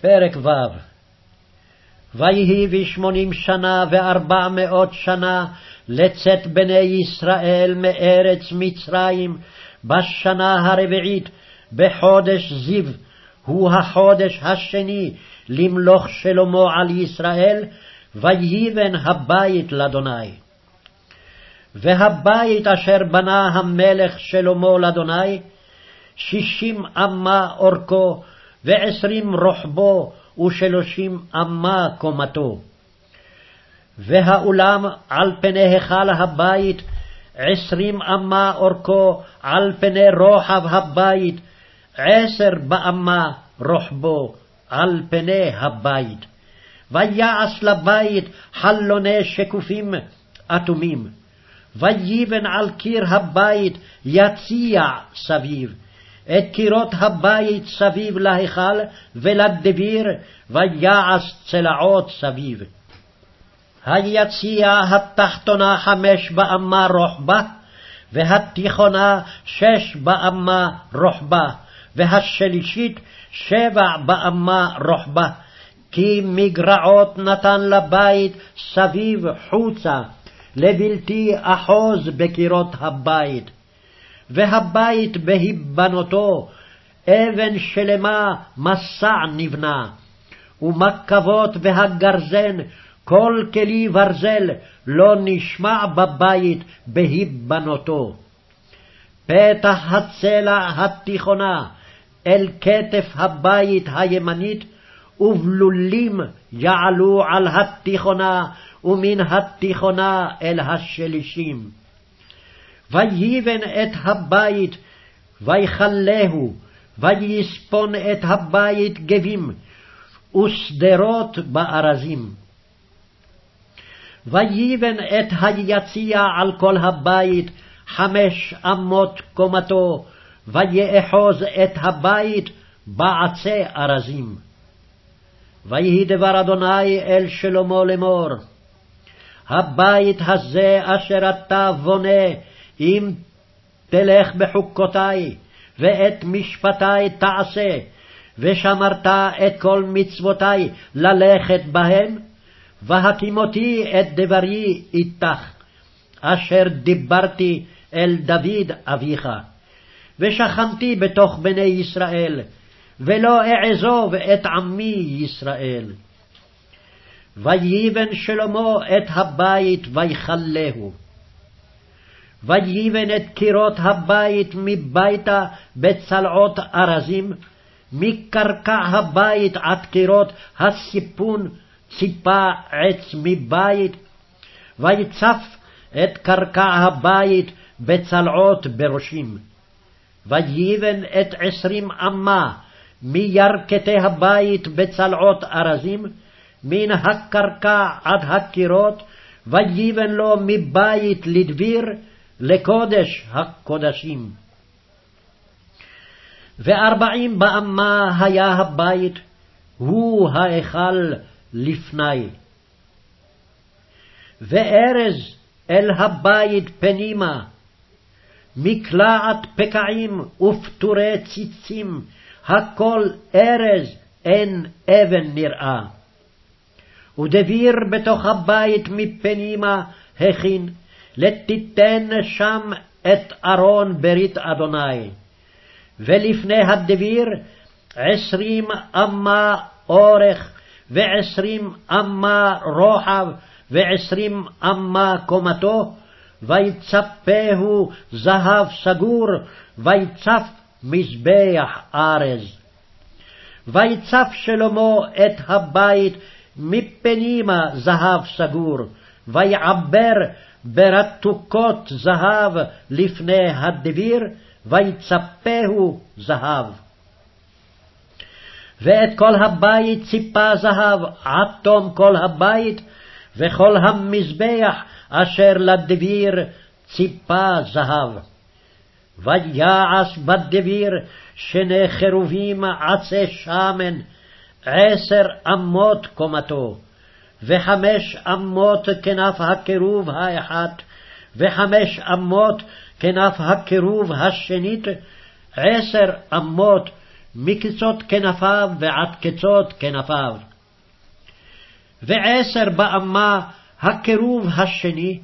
פרק ו' ויהי בשמונים שנה וארבע מאות שנה לצאת בני ישראל מארץ מצרים בשנה הרביעית בחודש זיו, הוא החודש השני למלוך שלמה על ישראל, ויבן הבית לאדוני. והבית אשר בנה המלך שלמה לאדוני, שישים אמה אורכו, ועשרים רוחבו, ושלושים אמה קומתו. והאולם על פני היכל הבית, עשרים אמה אורכו, על פני רוחב הבית, עשר באמה רוחבו, על פני הבית. ויעש לבית חלוני שקופים אטומים. ויבן על קיר הבית יציע סביב. את קירות הבית סביב להיכל ולדביר, ויעש צלעות סביב. היציע התחתונה חמש באמה רוחבה, והתיכונה שש באמה רוחבה, והשלישית שבע באמה רוחבה, כי מגרעות נתן לבית סביב חוצה, לבלתי אחוז בקירות הבית. והבית בהיבנותו, אבן שלמה מסע נבנה, ומקבות והגרזן, כל כלי ברזל, לא נשמע בבית בהיבנותו. פתח הצלע התיכונה אל כתף הבית הימנית, ובלולים יעלו על התיכונה, ומן התיכונה אל השלישים. ויבן את הבית, ויכלהו, ויספון את הבית גבים, ושדרות בארזים. ויבן את היציע על כל הבית, חמש אמות קומתו, ויאחוז את הבית בעצי ארזים. ויהי דבר אדוני אל שלמה לאמור, הבית הזה אשר אתה בונה, אם תלך בחוקותי, ואת משפטי תעשה, ושמרת את כל מצוותי ללכת בהם, והקימותי את דברי איתך, אשר דיברתי אל דוד אביך. ושכנתי בתוך בני ישראל, ולא אעזוב את עמי ישראל. ויבן שלמה את הבית ויכלהו. ויבן את קירות הבית מביתה בצלעות ארזים, מקרקע הבית עד קירות הסיפון ציפה עץ מבית, ויצף את קרקע הבית בצלעות בראשים. ויבן את עשרים אמה מירכתי הבית בצלעות ארזים, מן הקרקע עד הקירות, ויבן לו מבית לדביר, לקודש הקודשים. וארבעים באמה היה הבית, הוא ההיכל לפני. וארז אל הבית פנימה, מקלעת פקעים ופטורי ציצים, הכל ארז, אין אבן נראה. ודביר בתוך הבית מפנימה הכין, לתיתן שם את ארון ברית אדוני. ולפני הדביר עשרים אמה אורך, ועשרים אמה רוחב, ועשרים אמה קומתו, ויצפהו זהב סגור, ויצף מזבח ארז. ויצף שלמה את הבית מפנימה זהב סגור, ויעבר ברתוקות זהב לפני הדביר, ויצפהו זהב. ואת כל הבית ציפה זהב עד תום כל הבית, וכל המזבח אשר לדביר ציפה זהב. ויעש בדביר שני חרובים עצי שמן, עשר אמות קומתו, וחמש אמות כנף הקירוב האחת, וחמש אמות כנף הקירוב השנית, עשר אמות מקצות כנפיו ועד קצות כנפיו. ועשר באמה הקירוב השני,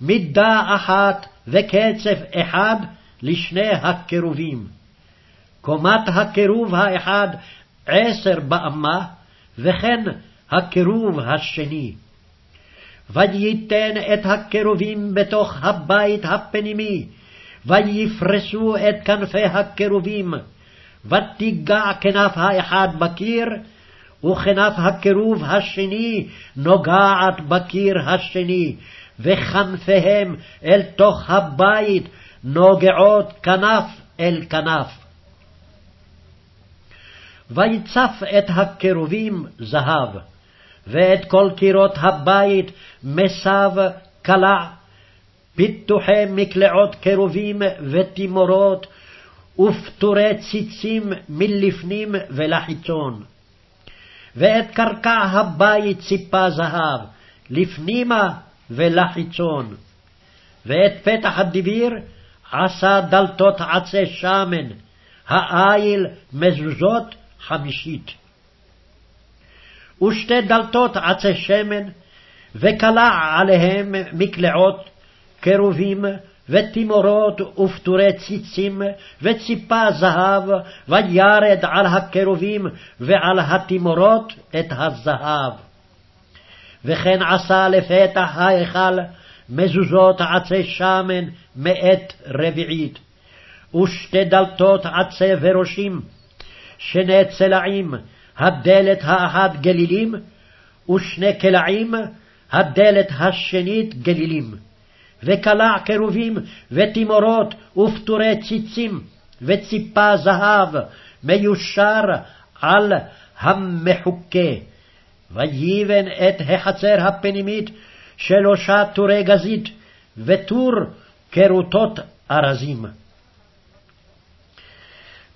מידה אחת וקצף אחד לשני הקירובים. קומת הקירוב האחד עשר באמה, וכן הקירוב השני. וייתן את הקירובים בתוך הבית הפנימי, ויפרסו את כנפי הקירובים, ותיגע כנף האחד בקיר, וכנף הקירוב השני נוגעת בקיר השני, וכנפיהם אל תוך הבית נוגעות כנף אל כנף. ויצף את הקירובים זהב, ואת כל קירות הבית מסב קלע, פיתוחי מקלעות קירובים ותימורות, ופטורי ציצים מלפנים ולחיצון. ואת קרקע הבית ציפה זהב, לפנימה ולחיצון. ואת פתח הדביר עשה דלתות עצי שמן, העיל מזוזות חמישית. ושתי דלתות עצי שמן, וקלע עליהם מקלעות, קרובים, ותימורות ופטורי ציצים, וציפה זהב, וירד על הקרובים ועל התימורות את הזהב. וכן עשה לפתח ההיכל מזוזות עצי שמן מאת רביעית, ושתי דלתות עצי וראשים, שני צלעים, הדלת האחת גלילים, ושני קלעים, הדלת השנית גלילים. וקלע קרובים ותימורות ופטורי ציצים, וציפה זהב מיושר על המחוקה. ויבן את החצר הפנימית שלושה טורי גזית, וטור כרוטות ארזים.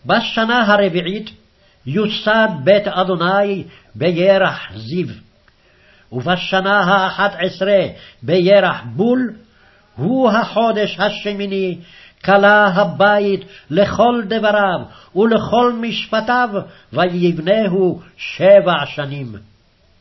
בשנה הרביעית יוסד בית אדוני בירח זיו, ובשנה האחת עשרה בירח בול, הוא החודש השמיני, כלה הבית לכל דבריו ולכל משפטיו, ויבנהו שבע שנים.